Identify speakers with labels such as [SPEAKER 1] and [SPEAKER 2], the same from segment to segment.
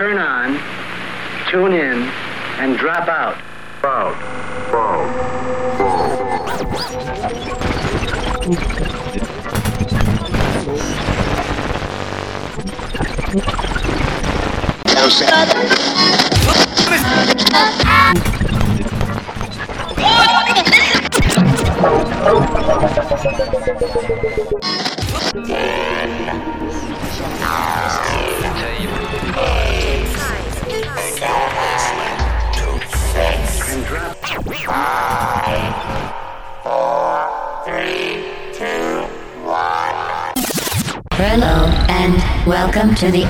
[SPEAKER 1] turn on, tune in, and drop out.
[SPEAKER 2] Out. Out.
[SPEAKER 1] And drop
[SPEAKER 3] Hello and welcome to the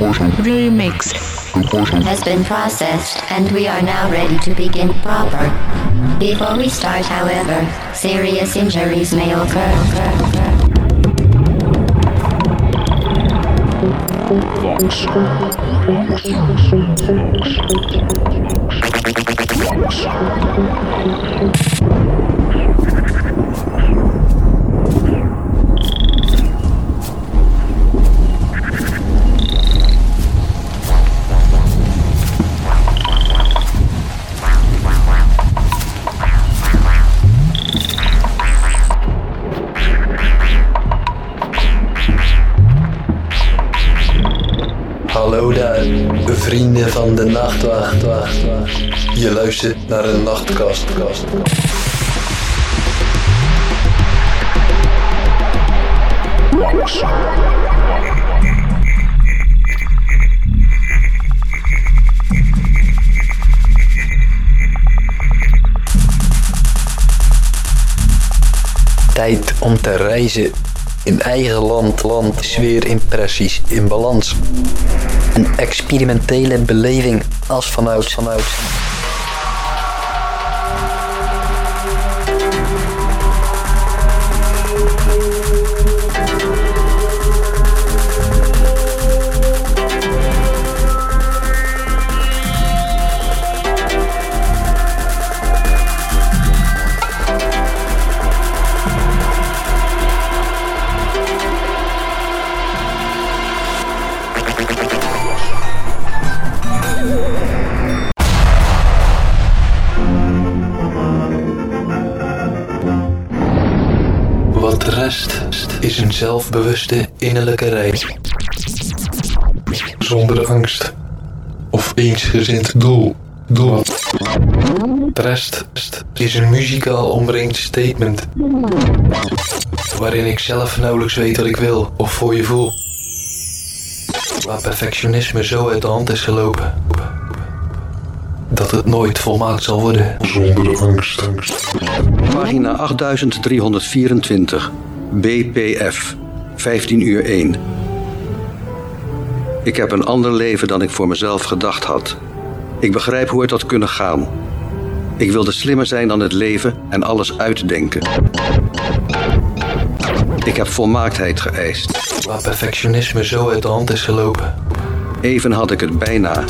[SPEAKER 4] Remix.
[SPEAKER 3] has been processed and we are now ready to begin proper. Before we start, however, serious injuries may occur.
[SPEAKER 5] Hallo daar, vrienden van de nachtwacht. wacht, wacht. Je luistert naar een nachtkast. kast. Tijd om te reizen in eigen land, land, sfeerimpressies in balans. Een experimentele beleving als vanuit, vanuit. Zelfbewuste innerlijke reis. Zonder angst of eensgezind doel. doel. De rest is een muzikaal omringd statement. Waarin ik zelf nauwelijks weet wat ik wil of voor je voel. Waar perfectionisme zo uit de hand is gelopen. Dat het nooit volmaakt zal worden.
[SPEAKER 2] Zonder angst. angst.
[SPEAKER 6] Pagina 8324. BPF. 15 uur 1. Ik heb een ander leven dan ik voor mezelf gedacht had. Ik begrijp hoe het had kunnen gaan. Ik wilde slimmer zijn dan het leven en alles uitdenken. Ik heb volmaaktheid geëist.
[SPEAKER 5] Waar perfectionisme zo uit de hand is gelopen.
[SPEAKER 6] Even had ik het bijna.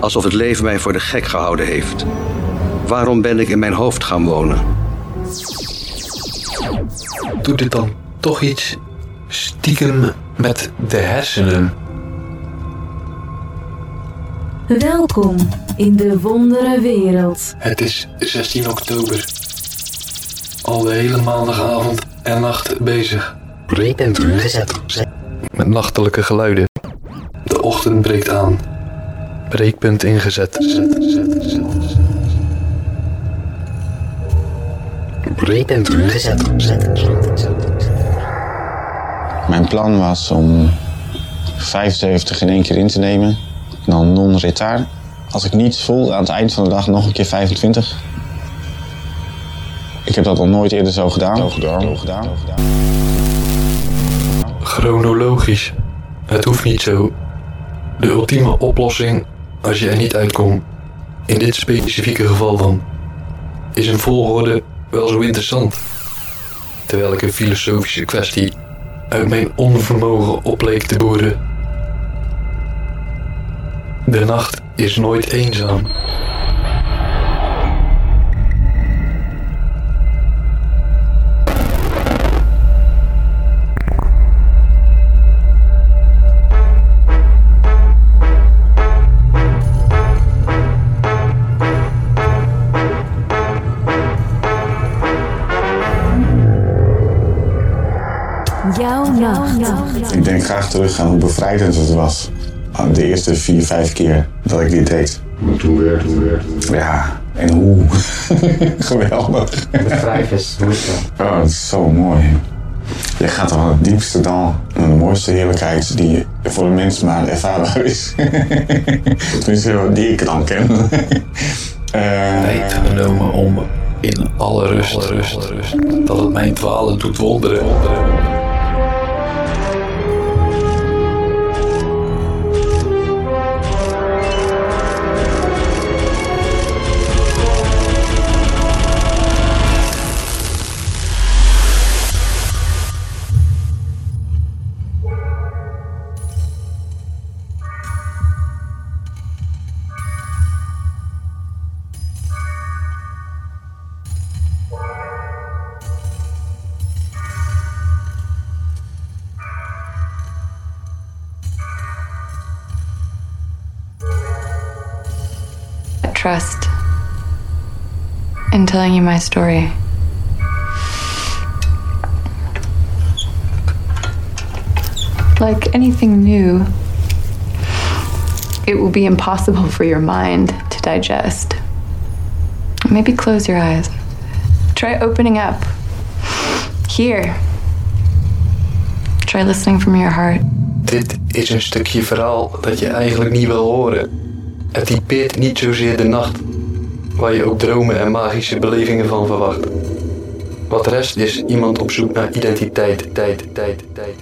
[SPEAKER 6] Alsof het leven mij voor de gek gehouden heeft. Waarom ben ik in mijn hoofd gaan wonen?
[SPEAKER 5] Doet dit dan toch iets stiekem met de hersenen?
[SPEAKER 4] Welkom in de wondere wereld.
[SPEAKER 5] Het is 16 oktober. Al de hele maandagavond en nacht bezig. Met nachtelijke geluiden. De ochtend breekt aan. Breekpunt ingezet. Zet, zet, zet.
[SPEAKER 7] Breekpunt gezet.
[SPEAKER 8] Mijn plan was om 75 in één keer in te nemen. Dan non-retard. Als ik niets voel, aan het eind van de dag nog een keer 25. Ik heb dat nog nooit eerder zo gedaan. Zo gedaan. Zo gedaan. Zo gedaan.
[SPEAKER 5] Chronologisch. Het hoeft niet zo. De ultieme oplossing, als je er niet uitkomt, in dit specifieke geval dan, is een volgorde wel zo interessant. Terwijl ik een filosofische kwestie uit mijn onvermogen opleek te boren. De nacht is nooit eenzaam.
[SPEAKER 8] Ik denk graag terug aan hoe bevrijdend het was. Aan de eerste vier, vijf keer dat ik dit deed.
[SPEAKER 2] Maar toen weer, toen weer, toen weer.
[SPEAKER 8] Ja, en hoe. Geweldig.
[SPEAKER 1] Hoe is dat?
[SPEAKER 8] Oh, het is zo mooi. Je gaat dan het diepste dal naar de mooiste heerlijkheid die voor een mens maar ervaarbaar is. Tenminste, die ik dan ken. Eh,
[SPEAKER 5] Tijd genomen om in alle rust, rust, rust, dat het mijn dwalen doet wonderen.
[SPEAKER 7] Trust in telling you my story. Like anything new, it will be impossible for your mind to digest. Maybe close your eyes. Try opening up. Here. Try listening from your heart.
[SPEAKER 5] Dit is een stukje verhaal dat je eigenlijk niet wil horen. Het typeert niet zozeer de nacht, waar je ook dromen en magische belevingen van verwacht. Wat rest is iemand op zoek naar identiteit, tijd, tijd, tijd.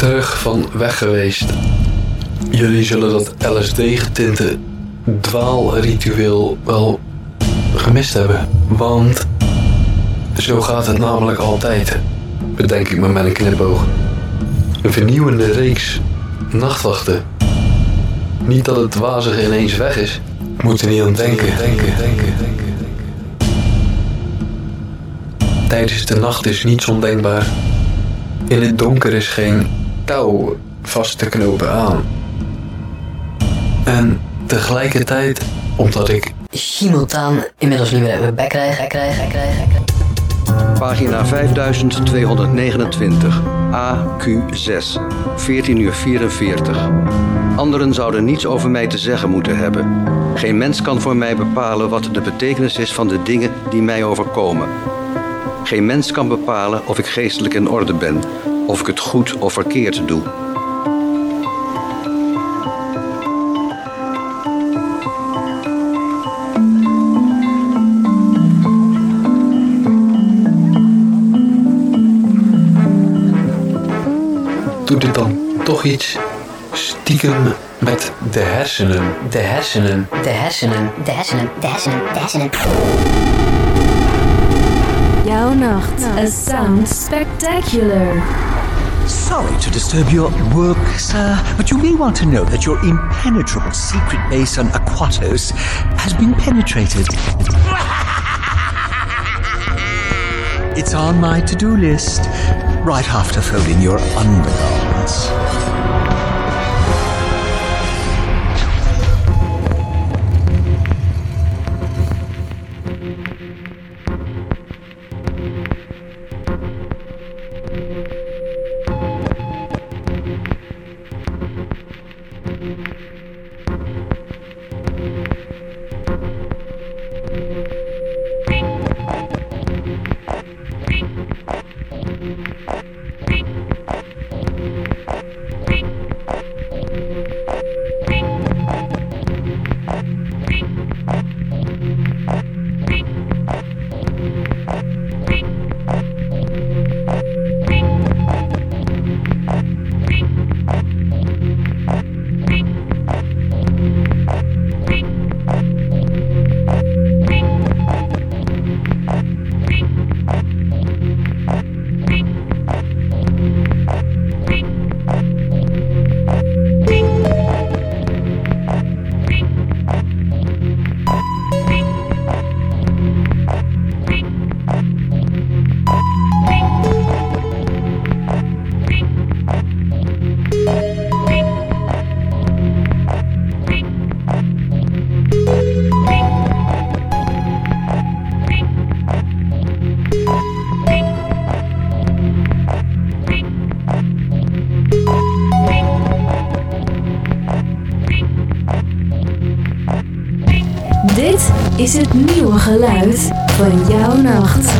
[SPEAKER 5] Terug van weg geweest. Jullie zullen dat LSD-getinte dwaalritueel wel gemist hebben. Want zo gaat het namelijk altijd. Bedenk ik me met een knipoog. Een vernieuwende reeks nachtwachten. Niet dat het wazige ineens weg is. Moet er niet aan denken. denken, denken, denken. Tijdens de nacht is niets ondenkbaar. In het donker is geen touw vast te knopen aan. En tegelijkertijd, omdat ik
[SPEAKER 9] simultaan inmiddels nu weer bek krijgen, krijgen, krijgen.
[SPEAKER 6] Pagina 5229, AQ6, 14 uur 44. Anderen zouden niets over mij te zeggen moeten hebben. Geen mens kan voor mij bepalen wat de betekenis is van de dingen die mij overkomen. Geen mens kan bepalen of ik geestelijk in orde ben, of ik het goed of verkeerd doe.
[SPEAKER 5] doet het dan toch iets stiekem met de hersenen. De hersenen.
[SPEAKER 9] De hersenen.
[SPEAKER 3] De hersenen, de hersenen, de hersenen.
[SPEAKER 4] Jouw nacht. A sound spectacular.
[SPEAKER 10] Sorry to disturb your work, sir, but you may want to know that your impenetrable secret base on Aquatos has been penetrated. It's on my to do list, right after folding your undergarments.
[SPEAKER 4] Geluid van jouw nacht.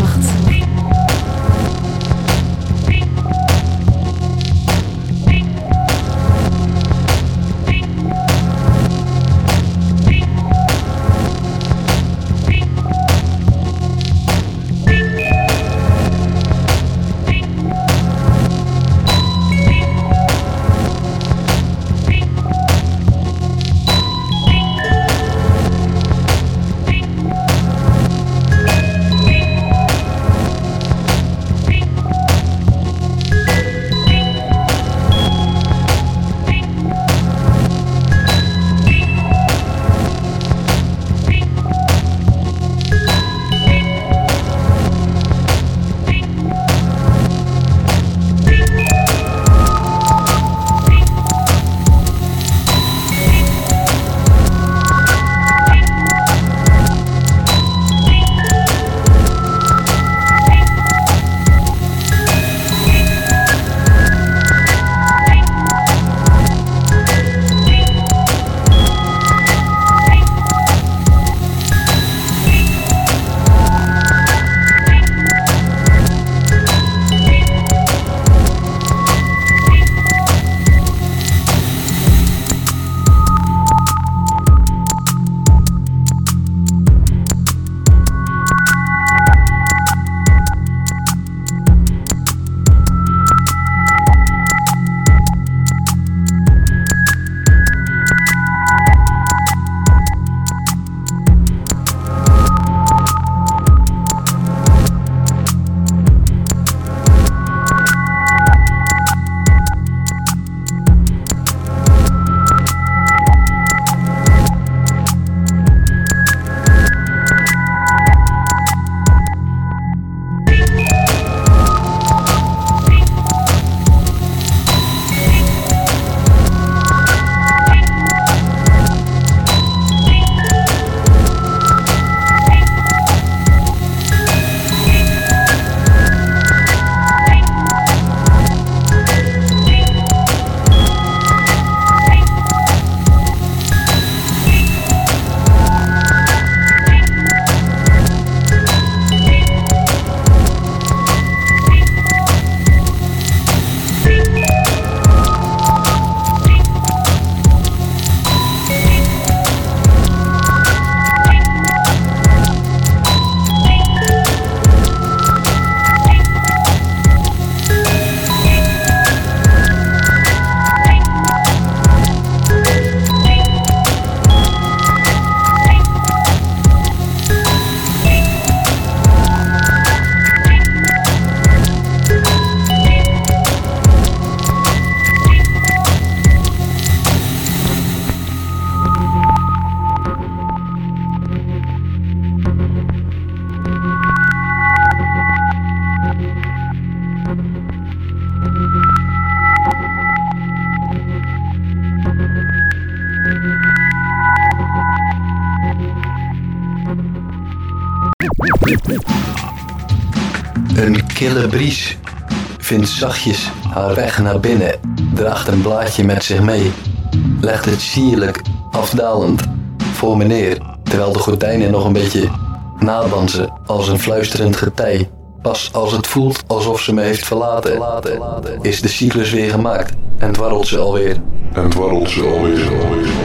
[SPEAKER 5] Een kille bries vindt zachtjes haar weg naar binnen, draagt een blaadje met zich mee, legt het sierlijk afdalend voor me neer, terwijl de gordijnen nog een beetje nadansen als een fluisterend getij. Pas als het voelt alsof ze me heeft verlaten, is de cyclus weer gemaakt en dwarrelt ze alweer.
[SPEAKER 2] En dwarrelt ze alweer.
[SPEAKER 5] Een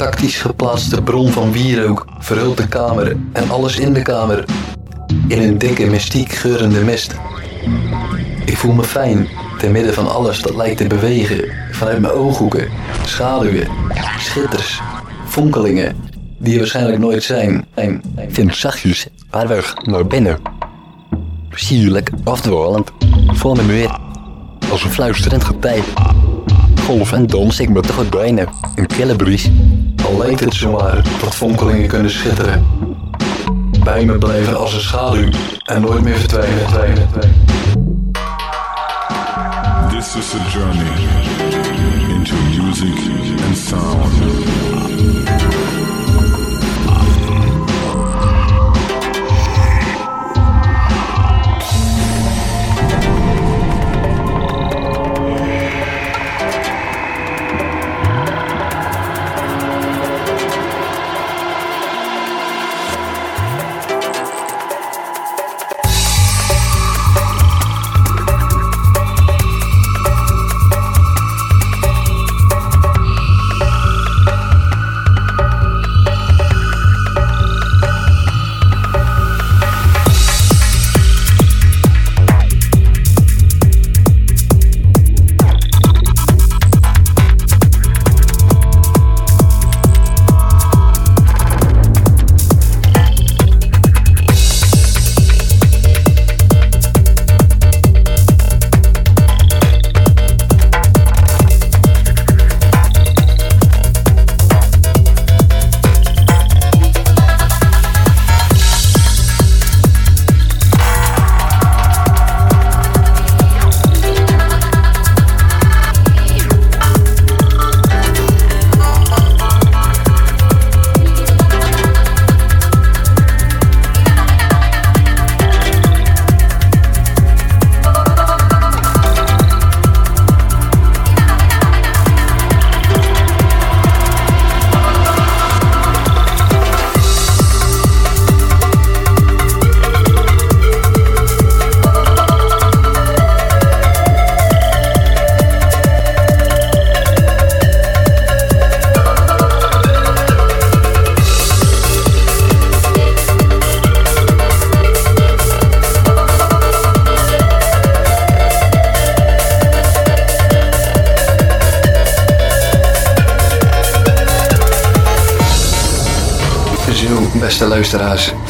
[SPEAKER 5] tactisch geplaatste bron van wierook verhult de kamer en alles in de kamer in een dikke, mystiek geurende mist. Ik voel me fijn, te midden van alles dat lijkt te bewegen, vanuit mijn ooghoeken, schaduwen, schitters, fonkelingen, die er waarschijnlijk nooit zijn. En
[SPEAKER 11] vind zachtjes haar weg naar binnen. Sierlijk afdwalend voor me weer als een fluisterend getij. Golf en dans ik met de gordijnen, een kille bries.
[SPEAKER 5] Al het zomaar dat fonkelingen kunnen schitteren. Bij me blijven als een schaduw en nooit meer verdwijnen.
[SPEAKER 2] This is a journey into music and sound.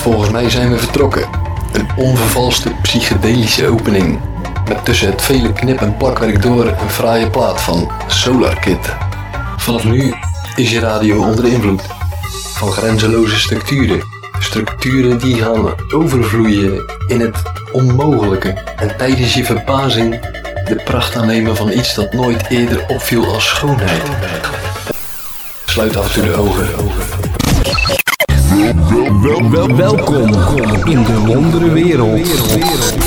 [SPEAKER 5] Volgens mij zijn we vertrokken. Een onvervalste psychedelische opening. Met tussen het vele knip- en plakwerk door een fraaie plaat van Solar Kid. Vanaf nu is je radio onder invloed van grenzeloze structuren. Structuren die gaan overvloeien in het onmogelijke. En tijdens je verbazing de pracht aannemen van iets dat nooit eerder opviel als schoonheid. Sluit af en toe de ogen.
[SPEAKER 12] Wel, wel, welkom in de wondere wereld.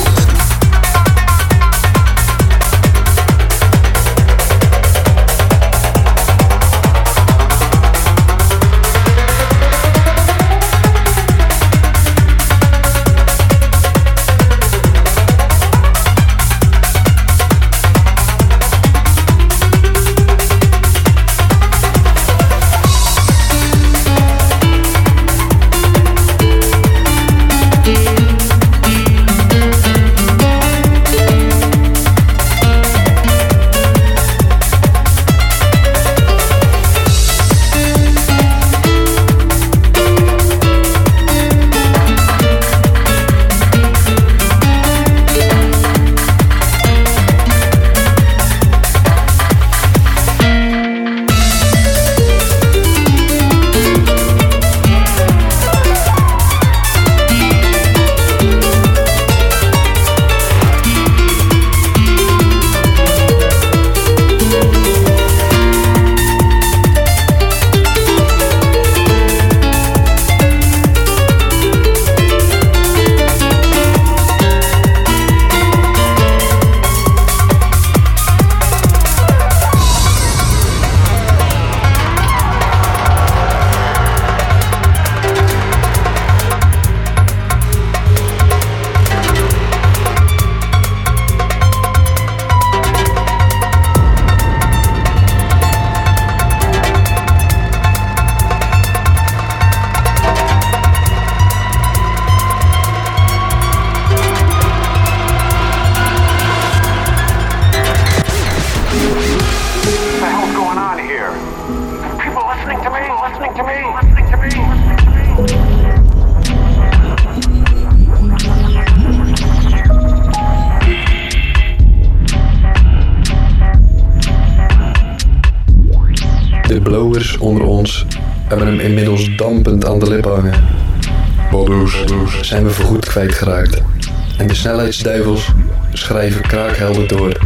[SPEAKER 5] En de snelheidsduivels schrijven kraakhelder door.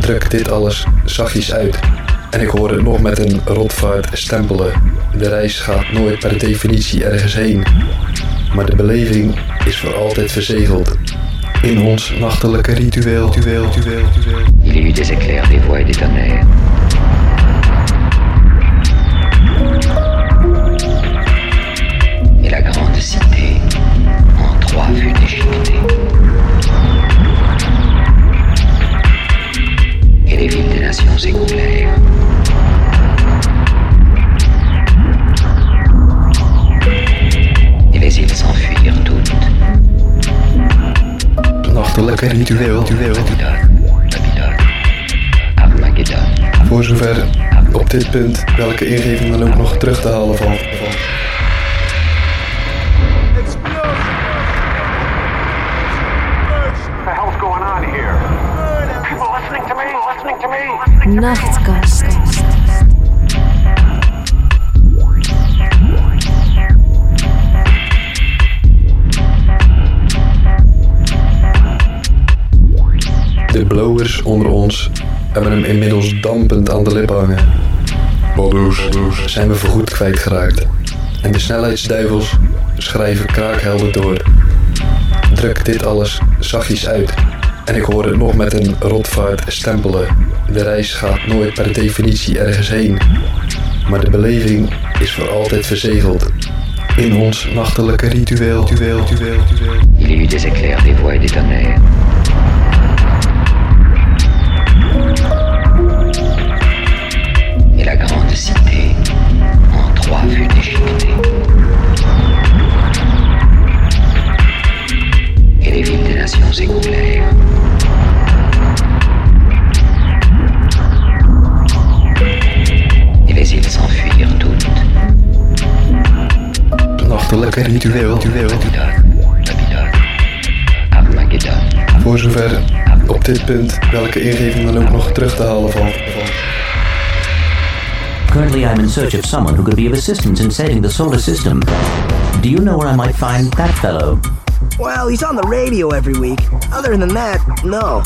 [SPEAKER 5] Druk dit alles zachtjes uit. En ik hoor het nog met een rotvaart stempelen. De reis gaat nooit per definitie ergens heen. Maar de beleving is voor altijd verzegeld. In ons nachtelijke ritueel.
[SPEAKER 13] Il y a eu des éclairs, des voix et des tonnerres.
[SPEAKER 5] Ritueel. ritueel. Voor zover op dit punt welke ingeving dan ook nog terug te halen valt.
[SPEAKER 14] What
[SPEAKER 5] hem inmiddels dampend aan de lip hangen. Baldoes zijn we voorgoed kwijtgeraakt. En de snelheidsduivels schrijven kraakhelder door. Druk dit alles zachtjes uit. En ik hoor het nog met een rotvaart stempelen. De reis gaat nooit per definitie ergens heen. Maar de beleving is voor altijd verzegeld. In ons nachtelijke ritueel. ritueel, ritueel, ritueel.
[SPEAKER 13] Il y a eu des éclairs, des voix et des tonnerres. Et les îles s'enfuirent toutes.
[SPEAKER 5] Nachtelijke welk ritueel, voor zover op dit punt welke ingeving dan ook nog terug te halen valt.
[SPEAKER 15] Currently, I'm in search of someone who could be of assistance in saving the solar system. Do you know where I might find that fellow?
[SPEAKER 16] Well, he's on the radio every week. Other than that, no.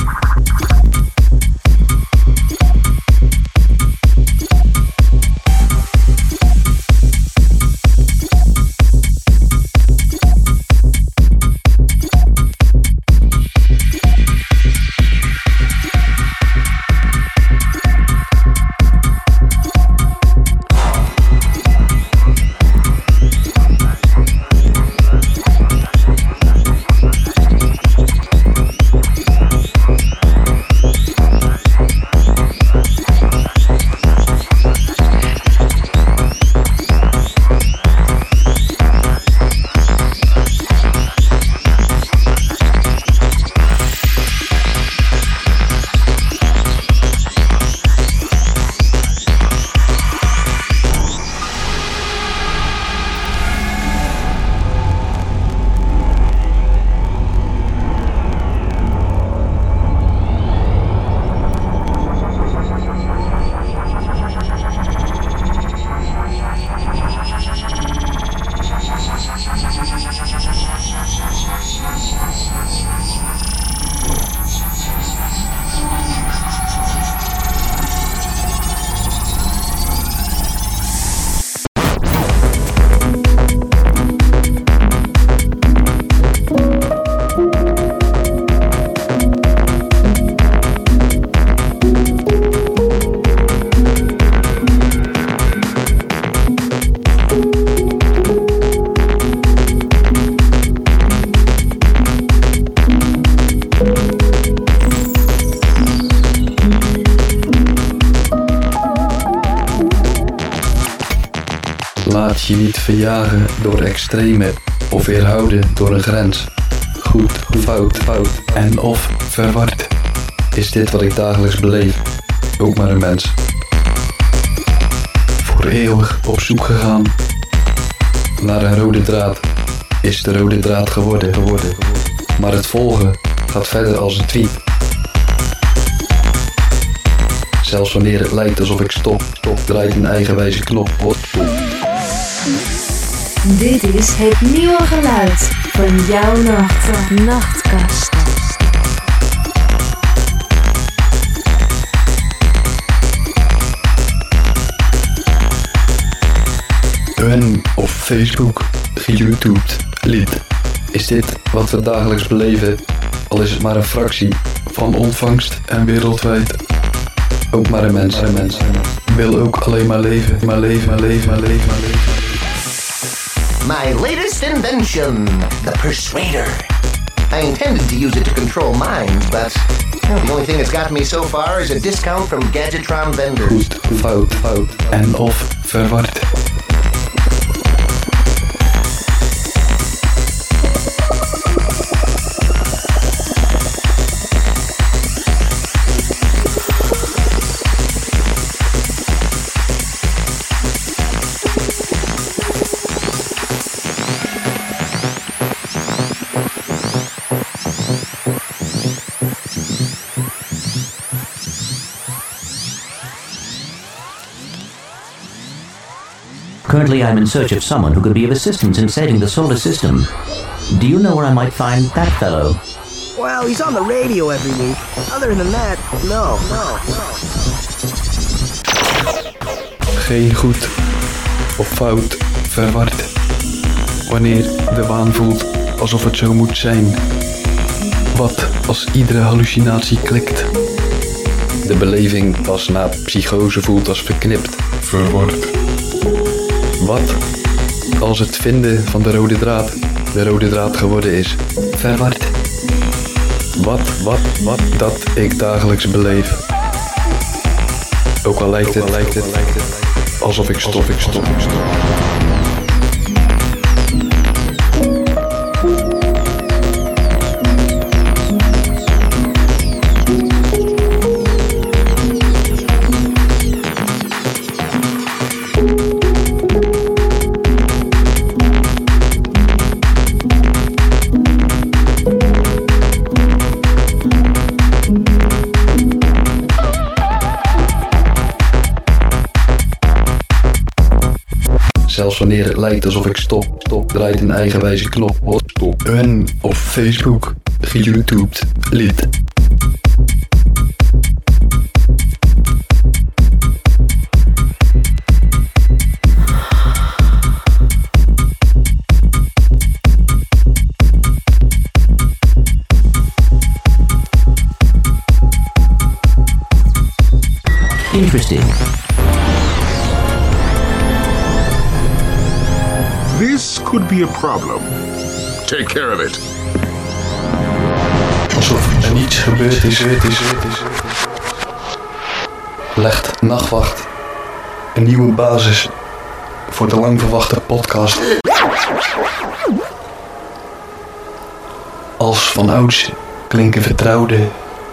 [SPEAKER 5] Extreme of weerhouden door een grens. Goed, fout, fout en of verward. Is dit wat ik dagelijks beleef? Ook maar een mens. Voor eeuwig op zoek gegaan naar een rode draad. Is de rode draad geworden, geworden. Maar het volgen gaat verder als een tweet. Zelfs wanneer het lijkt alsof ik stop, stop, draait een eigenwijze knop. Hot,
[SPEAKER 4] Dit is het nieuwe geluid van jouw nacht. Nachtkast.
[SPEAKER 5] Een op Facebook geYouTubed lied. Is dit wat we dagelijks beleven, al is het maar een fractie van ontvangst en wereldwijd. Ook maar een mens, een mens, wil ook alleen maar leven, maar leven, maar leven, maar leven, maar leven.
[SPEAKER 17] My latest invention, the Persuader. I intended to use it to control minds, but well, the only thing that's got me so far is a discount from Gadgetron vendors.
[SPEAKER 5] Goed, fout, fout en of.
[SPEAKER 15] Currently, I'm in search of someone who could be of assistance in saving the solar system. Do you know where I might find that fellow?
[SPEAKER 16] Well, he's on the radio every week. Other than that, no, no, no.
[SPEAKER 5] Geen goed of fout verward. Wanneer de waan voelt alsof het zo moet zijn. Wat als iedere hallucinatie klikt? De beleving pas na psychose voelt als verknipt. Verward. Wat als het vinden van de rode draad de rode draad geworden is? Verward. Wat, wat, wat dat ik dagelijks beleef. Ook al lijkt het, lijkt het, lijkt het alsof ik stop, ik stop, ik stop. Wanneer het lijkt alsof ik stop, stop, draait een eigenwijze knop. Wat stop. En op Facebook, geYouTubed, lied.
[SPEAKER 15] Interesting.
[SPEAKER 2] Could be a problem. Take care of it.
[SPEAKER 5] Alsof er niets gebeurd is, is, gebeurd is. Legt Nachtwacht een nieuwe basis voor de lang verwachte podcast. Als van ouds klinken vertrouwde,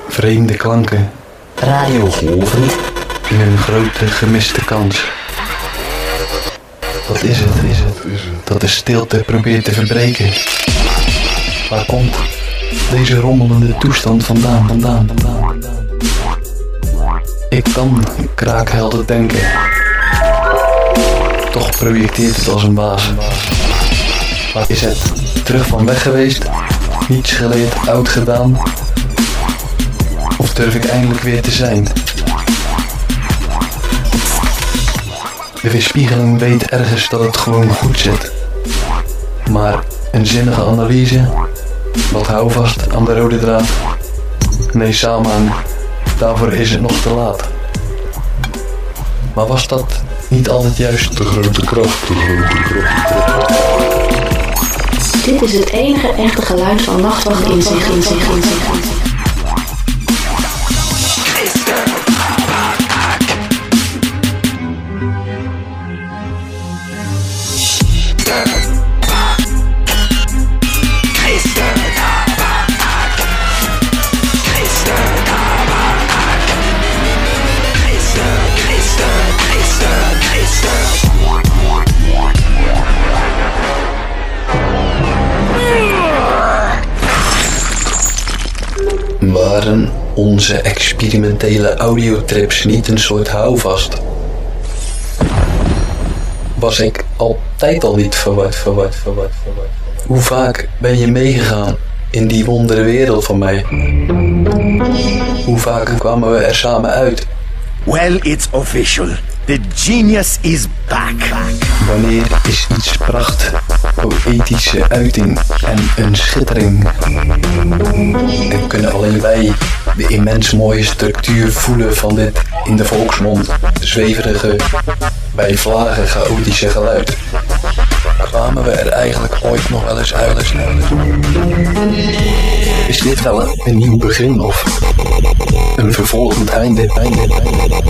[SPEAKER 5] vreemde klanken. Radiogolven in een grote gemiste kans. Wat is het? Is het? Dat de stilte probeert te verbreken. Waar komt deze rommelende toestand vandaan, vandaan, vandaan, vandaan? Ik kan kraakhelder denken. Toch projecteert het als een baas. Waar is het? Terug van weg geweest? Niets geleerd, oud gedaan? Of durf ik eindelijk weer te zijn? De weerspiegeling weet ergens dat het gewoon goed zit. Maar een zinnige analyse, wat houvast aan de rode draad. Nee, samenhang, daarvoor is het nog te laat. Maar was dat niet altijd juist de grote kracht, de grote kracht?
[SPEAKER 4] Dit is het enige echte geluid van Nachtwacht in zich, in zich, in zich.
[SPEAKER 5] Waren onze experimentele audiotrips niet een soort houvast? Was ik altijd al niet verward, verward, verward, verward? Hoe vaak ben je meegegaan in die wondere wereld van mij? Hoe vaak kwamen we er samen uit?
[SPEAKER 18] Well, it's official. The genius is back.
[SPEAKER 5] Wanneer is iets pracht, poëtische uiting en een schittering? En kunnen alleen wij de immens mooie structuur voelen van dit in de volksmond zweverige, bij vlagen chaotische geluid? Kwamen we er eigenlijk ooit nog wel eens uit? Is dit wel een, een nieuw begin of een vervolgend einde? einde, einde?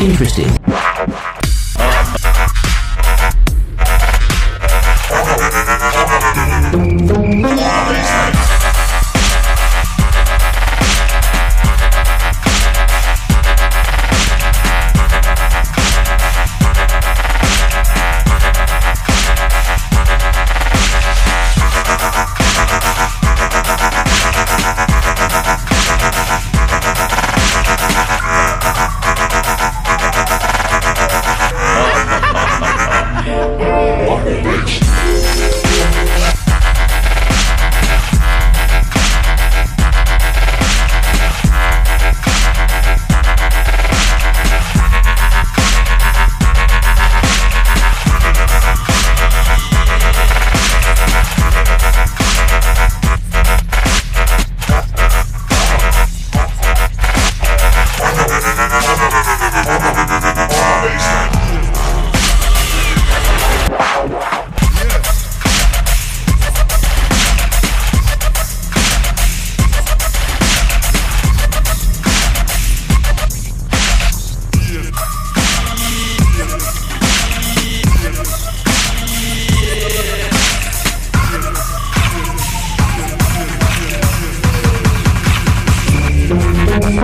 [SPEAKER 15] Interesting.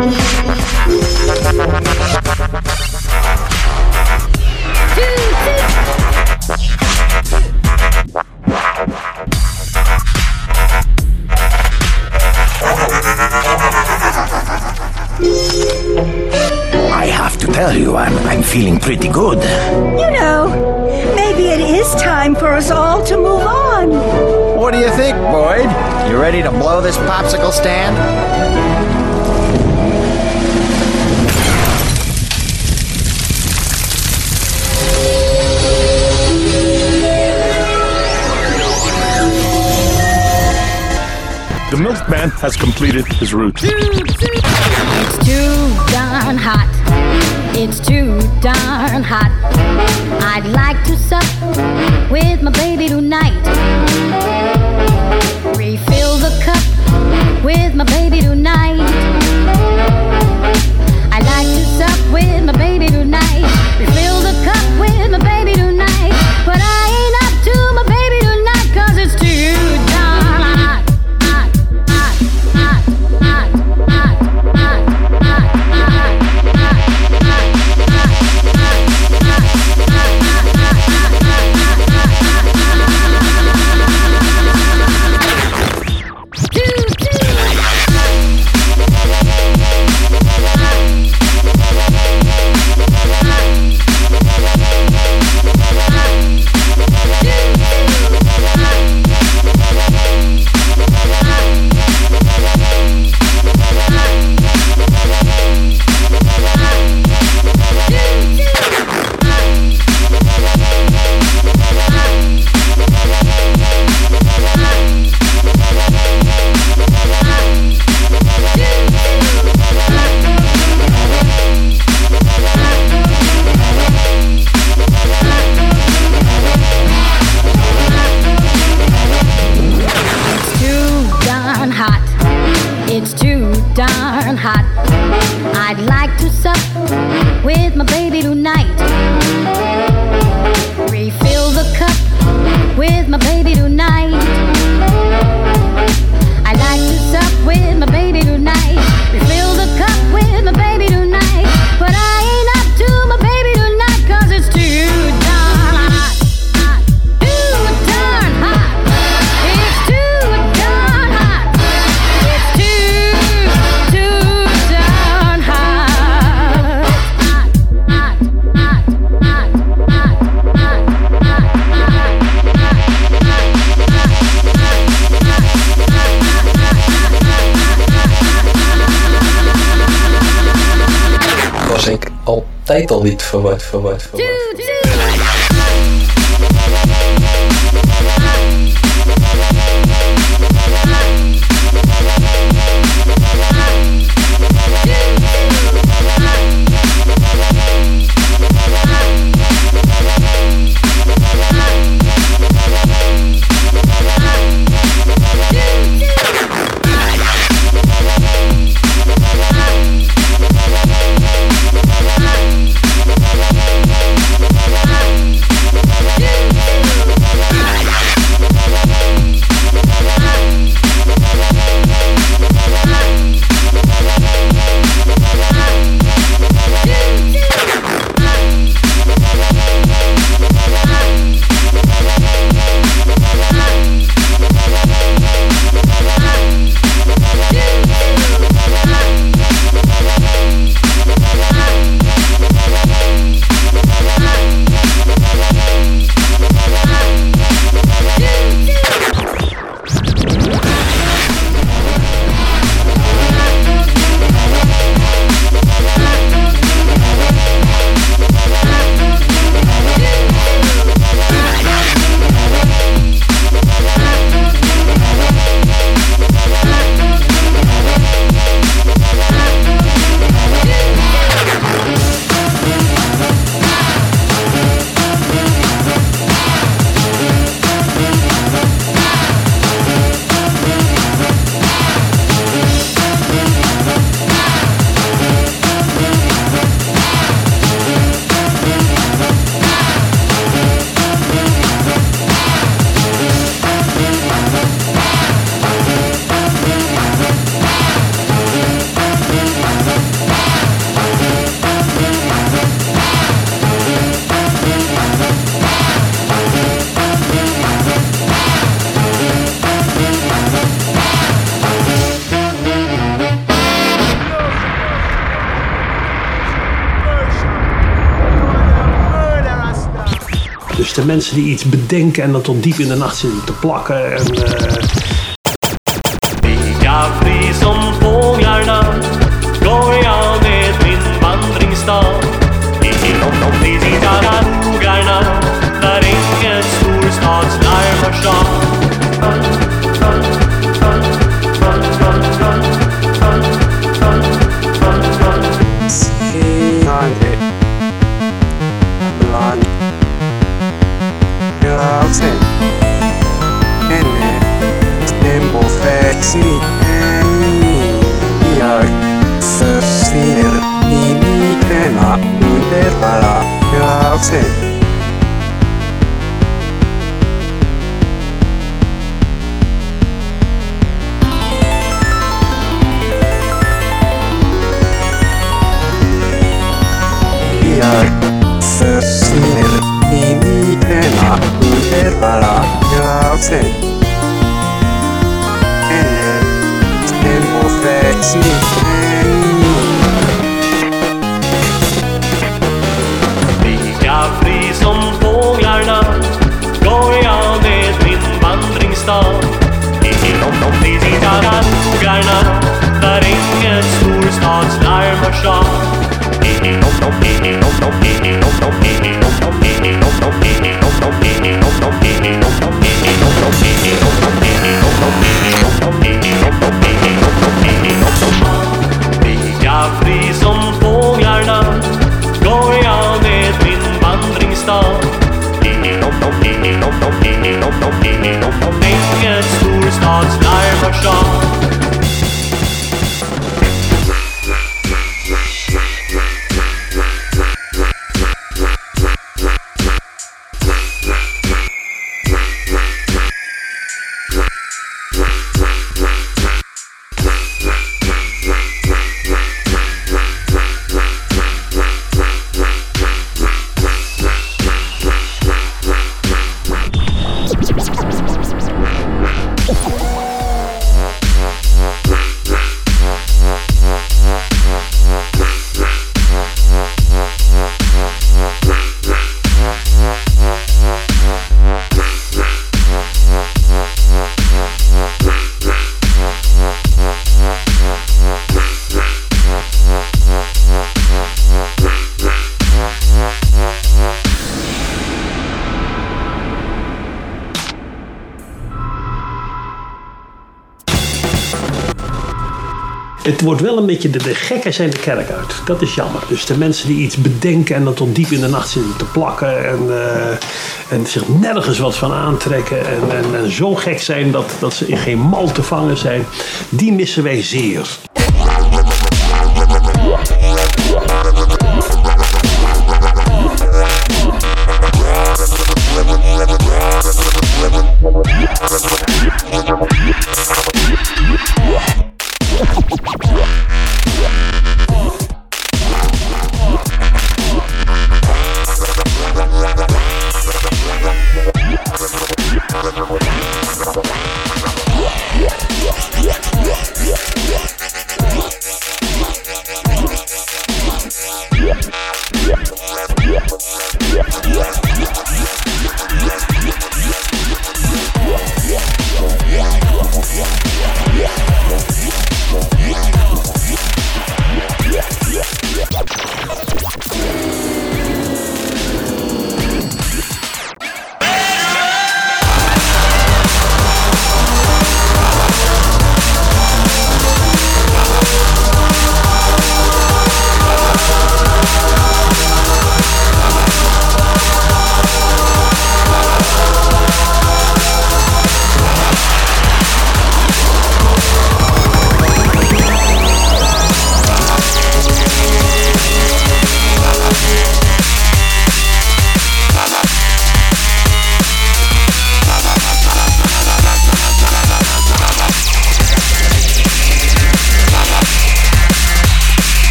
[SPEAKER 18] I have to tell you, I'm, I'm feeling pretty good.
[SPEAKER 19] You know, maybe it is time for us all to move on.
[SPEAKER 20] What do you think, Boyd? You ready to blow this popsicle stand?
[SPEAKER 21] Pac-Man has completed his route.
[SPEAKER 22] It's too darn hot. It's too darn hot. I'd like to sup with my baby tonight. Refill the cup with my baby tonight. I'd like to sup with my baby tonight. Refill the cup with my baby.
[SPEAKER 5] title niet verward, verward, verward.
[SPEAKER 23] De mensen die iets bedenken en dan tot diep in de nacht zitten te plakken. En, eh, Het wordt wel een beetje, de, de gekken zijn de kerk uit. Dat is jammer. Dus de mensen die iets bedenken en dan tot diep in de nacht zitten te plakken. En, eh, en zich nergens wat van aantrekken. En, en, en zo gek zijn dat, dat ze in geen mal te vangen zijn. Die missen wij zeer.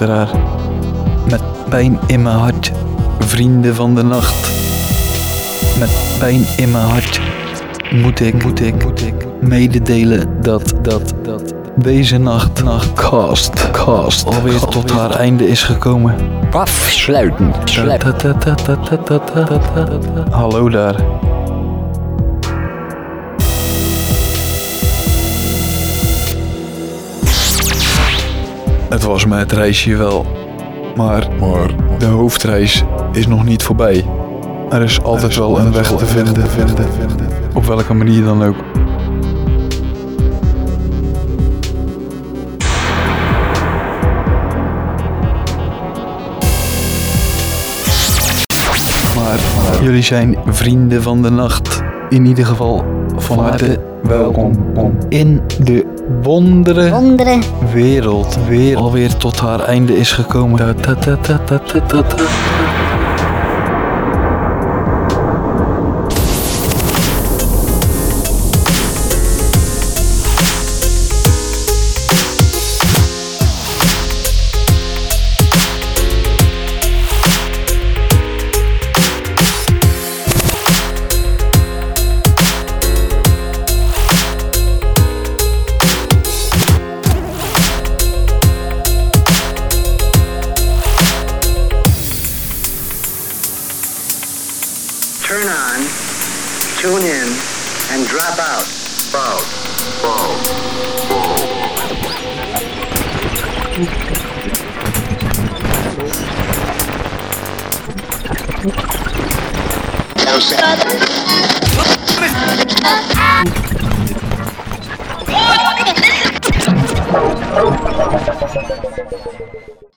[SPEAKER 5] Luisteraar. Met pijn in mijn hart, vrienden van de nacht. Met pijn in mijn hart moet ik, moet ik, moet ik mededelen dat, dat, dat deze nacht, nacht, cast, cast, alweer tot haar einde is gekomen.
[SPEAKER 11] Afsluiten.
[SPEAKER 5] Hallo daar. Het was mij het reisje wel, maar, maar de hoofdreis is nog niet voorbij. Er is altijd wel een weg te vinden, vinden, vinden, op welke manier dan ook. Maar jullie zijn vrienden van de nacht. In ieder geval van harte welkom in de wondere,
[SPEAKER 22] Wondere.
[SPEAKER 5] wereld. Weer alweer tot haar einde is gekomen. Ta ta ta